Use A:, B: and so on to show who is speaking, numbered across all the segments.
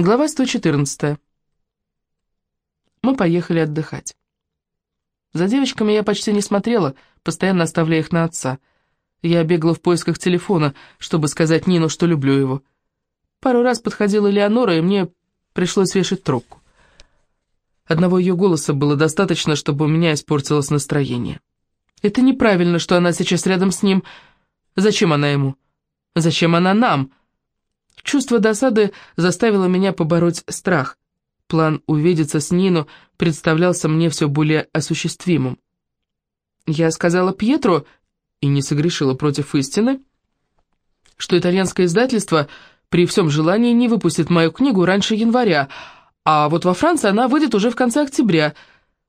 A: Глава 114. Мы поехали отдыхать. За девочками я почти не смотрела, постоянно оставляя их на отца. Я бегала в поисках телефона, чтобы сказать Нину, что люблю его. Пару раз подходила Леонора, и мне пришлось вешать трубку. Одного ее голоса было достаточно, чтобы у меня испортилось настроение. Это неправильно, что она сейчас рядом с ним. Зачем она ему? Зачем она нам? Чувство досады заставило меня побороть страх. План увидеться с Нину представлялся мне все более осуществимым. Я сказала Пьетру, и не согрешила против истины, что итальянское издательство при всем желании не выпустит мою книгу раньше января, а вот во Франции она выйдет уже в конце октября.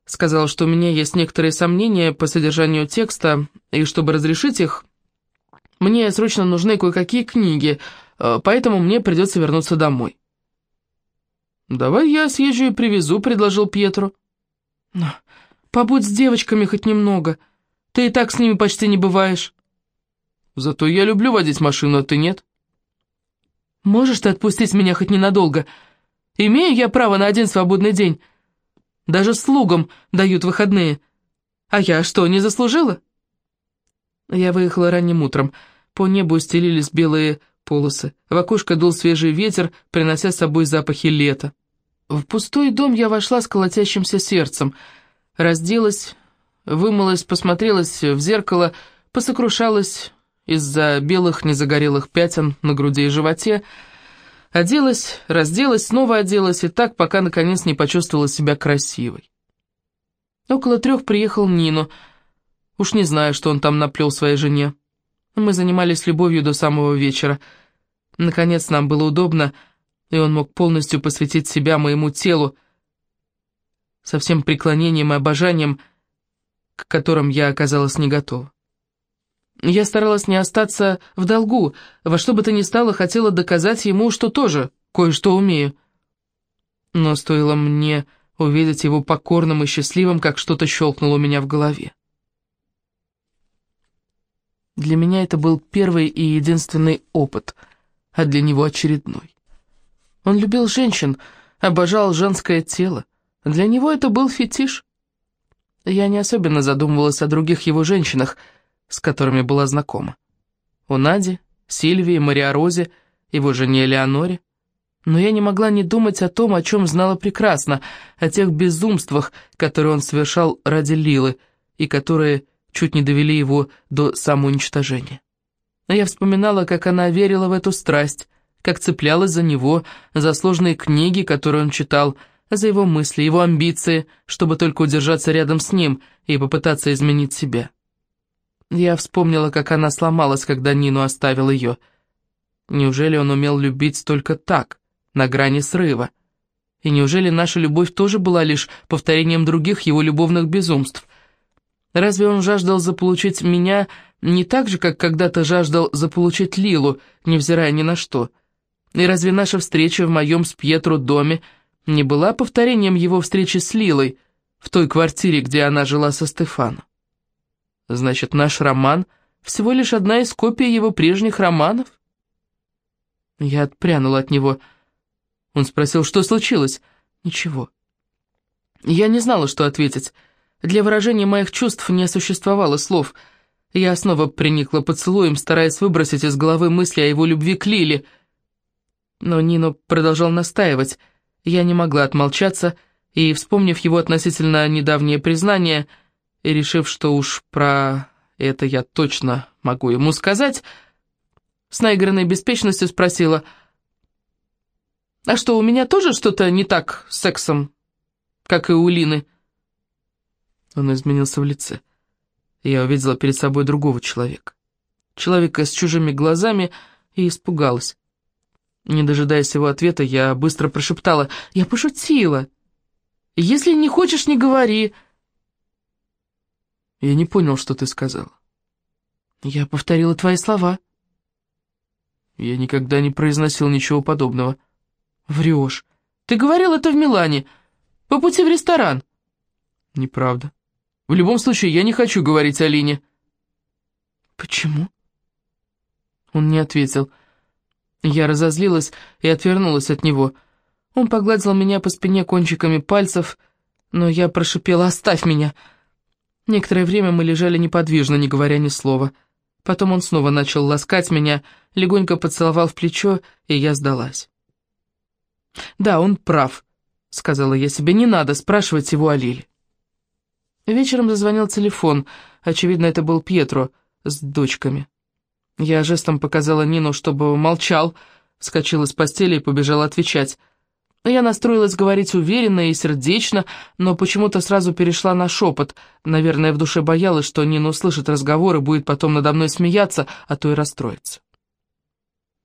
A: Сказала, что у меня есть некоторые сомнения по содержанию текста, и чтобы разрешить их, мне срочно нужны кое-какие книги — поэтому мне придется вернуться домой». «Давай я съезжу и привезу», — предложил Пьетро. «Побудь с девочками хоть немного. Ты и так с ними почти не бываешь». «Зато я люблю водить машину, а ты нет». «Можешь ты отпустить меня хоть ненадолго? Имею я право на один свободный день. Даже слугам дают выходные. А я что, не заслужила?» Я выехала ранним утром. По небу стелились белые полосы. В окошко дул свежий ветер, принося с собой запахи лета. В пустой дом я вошла с колотящимся сердцем. Разделась, вымылась, посмотрелась в зеркало, посокрушалась из-за белых незагорелых пятен на груди и животе, оделась, разделась, снова оделась, и так, пока наконец не почувствовала себя красивой. Около трех приехал Нину. Уж не знаю, что он там наплел своей жене. Мы занимались любовью до самого вечера — Наконец нам было удобно, и он мог полностью посвятить себя моему телу, со всем преклонением и обожанием, к которым я оказалась не готова. Я старалась не остаться в долгу, во что бы то ни стало хотела доказать ему, что тоже кое-что умею. Но стоило мне увидеть его покорным и счастливым, как что-то щелкнуло у меня в голове. Для меня это был первый и единственный опыт — а для него очередной. Он любил женщин, обожал женское тело. Для него это был фетиш. Я не особенно задумывалась о других его женщинах, с которыми была знакома. У Нади, Сильвии, Мариорозе, его жене Леоноре. Но я не могла не думать о том, о чем знала прекрасно, о тех безумствах, которые он совершал ради Лилы, и которые чуть не довели его до самоуничтожения. Но я вспоминала, как она верила в эту страсть, как цеплялась за него, за сложные книги, которые он читал, за его мысли, его амбиции, чтобы только удержаться рядом с ним и попытаться изменить себя. Я вспомнила, как она сломалась, когда Нину оставил ее. Неужели он умел любить только так, на грани срыва? И неужели наша любовь тоже была лишь повторением других его любовных безумств? Разве он жаждал заполучить меня не так же, как когда-то жаждал заполучить Лилу, невзирая ни на что. И разве наша встреча в моем с Пьетро доме не была повторением его встречи с Лилой в той квартире, где она жила со Стефаном? Значит, наш роман всего лишь одна из копий его прежних романов? Я отпрянула от него. Он спросил, что случилось? Ничего. Я не знала, что ответить. Для выражения моих чувств не существовало слов — я снова приникла поцелуем, стараясь выбросить из головы мысли о его любви к Лиле. Но Нино продолжал настаивать. Я не могла отмолчаться, и, вспомнив его относительно недавнее признание, и решив, что уж про это я точно могу ему сказать, с наигранной беспечностью спросила, «А что, у меня тоже что-то не так с сексом, как и у Лины?» Он изменился в лице я увидела перед собой другого человека. Человека с чужими глазами и испугалась. Не дожидаясь его ответа, я быстро прошептала «Я пошутила! Если не хочешь, не говори!» Я не понял, что ты сказала. Я повторила твои слова. Я никогда не произносил ничего подобного. Врешь. Ты говорил это в Милане, по пути в ресторан. Неправда. В любом случае, я не хочу говорить о Лине». «Почему?» Он не ответил. Я разозлилась и отвернулась от него. Он погладил меня по спине кончиками пальцев, но я прошипела «Оставь меня!». Некоторое время мы лежали неподвижно, не говоря ни слова. Потом он снова начал ласкать меня, легонько поцеловал в плечо, и я сдалась. «Да, он прав», — сказала я себе, — «не надо спрашивать его о Лиле». Вечером зазвонил телефон, очевидно, это был Пьетро с дочками. Я жестом показала Нину, чтобы молчал, вскочила с постели и побежала отвечать. Я настроилась говорить уверенно и сердечно, но почему-то сразу перешла на шепот. Наверное, в душе боялась, что Нина услышит разговор и будет потом надо мной смеяться, а то и расстроиться.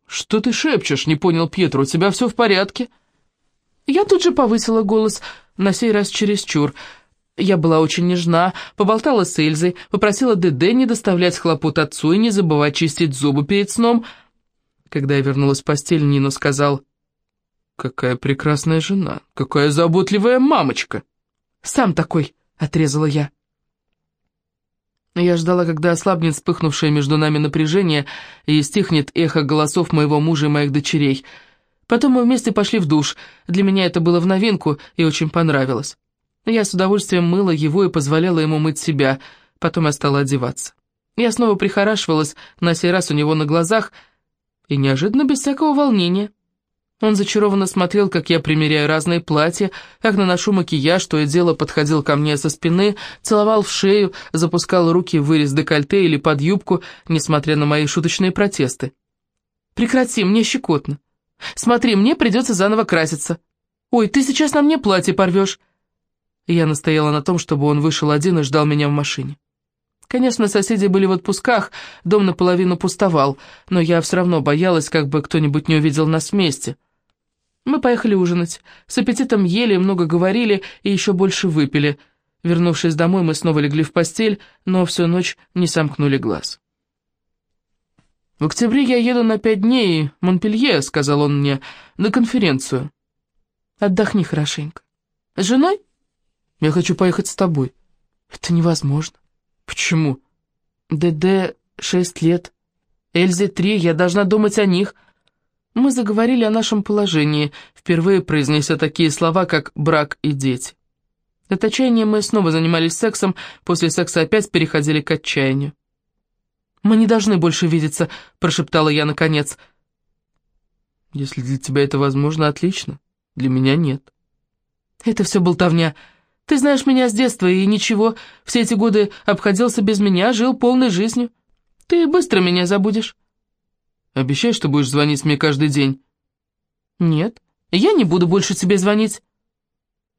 A: «Что ты шепчешь?» — не понял Пьетро. «У тебя все в порядке?» Я тут же повысила голос, на сей раз чересчур. Я была очень нежна, поболтала с Эльзой, попросила ДД не доставлять хлопот отцу и не забывать чистить зубы перед сном. Когда я вернулась в постель, Нину сказал, «Какая прекрасная жена, какая заботливая мамочка!» «Сам такой!» — отрезала я. Я ждала, когда ослабнет вспыхнувшее между нами напряжение и стихнет эхо голосов моего мужа и моих дочерей. Потом мы вместе пошли в душ. Для меня это было в новинку и очень понравилось. Я с удовольствием мыла его и позволяла ему мыть себя. Потом я стала одеваться. Я снова прихорашивалась, на сей раз у него на глазах, и неожиданно без всякого волнения. Он зачарованно смотрел, как я примеряю разные платья, как наношу макияж, то и дело подходил ко мне со спины, целовал в шею, запускал руки в вырез декольте или под юбку, несмотря на мои шуточные протесты. «Прекрати, мне щекотно. Смотри, мне придется заново краситься. Ой, ты сейчас на мне платье порвешь». Я настояла на том, чтобы он вышел один и ждал меня в машине. Конечно, соседи были в отпусках, дом наполовину пустовал, но я все равно боялась, как бы кто-нибудь не увидел нас вместе. Мы поехали ужинать. С аппетитом ели, много говорили и еще больше выпили. Вернувшись домой, мы снова легли в постель, но всю ночь не сомкнули глаз. «В октябре я еду на пять дней в Монпелье», — сказал он мне, — «на конференцию». «Отдохни хорошенько». «С женой?» «Я хочу поехать с тобой». «Это невозможно». «Почему?» «ДД шесть лет. Эльзе три, я должна думать о них». Мы заговорили о нашем положении, впервые произнеся такие слова, как «брак» и «дети». От отчаяния мы снова занимались сексом, после секса опять переходили к отчаянию. «Мы не должны больше видеться», — прошептала я наконец. «Если для тебя это возможно, отлично. Для меня нет». «Это все болтовня. Ты знаешь меня с детства, и ничего, все эти годы обходился без меня, жил полной жизнью. Ты быстро меня забудешь». Обещай, что будешь звонить мне каждый день». «Нет, я не буду больше тебе звонить».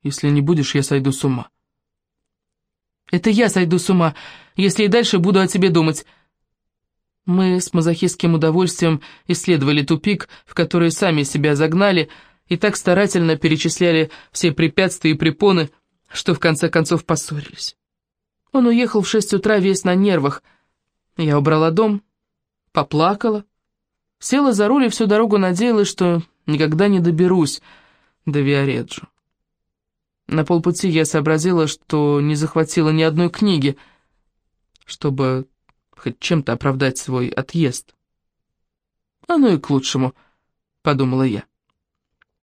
A: «Если не будешь, я сойду с ума». «Это я сойду с ума, если и дальше буду о тебе думать». Мы с мазохистским удовольствием исследовали тупик, в который сами себя загнали, и так старательно перечисляли все препятствия и препоны, что в конце концов поссорились. Он уехал в шесть утра весь на нервах. Я убрала дом, поплакала, Села за руль и всю дорогу надеялась, что никогда не доберусь до Виареджо. На полпути я сообразила, что не захватила ни одной книги, чтобы хоть чем-то оправдать свой отъезд. «Оно и к лучшему», — подумала я.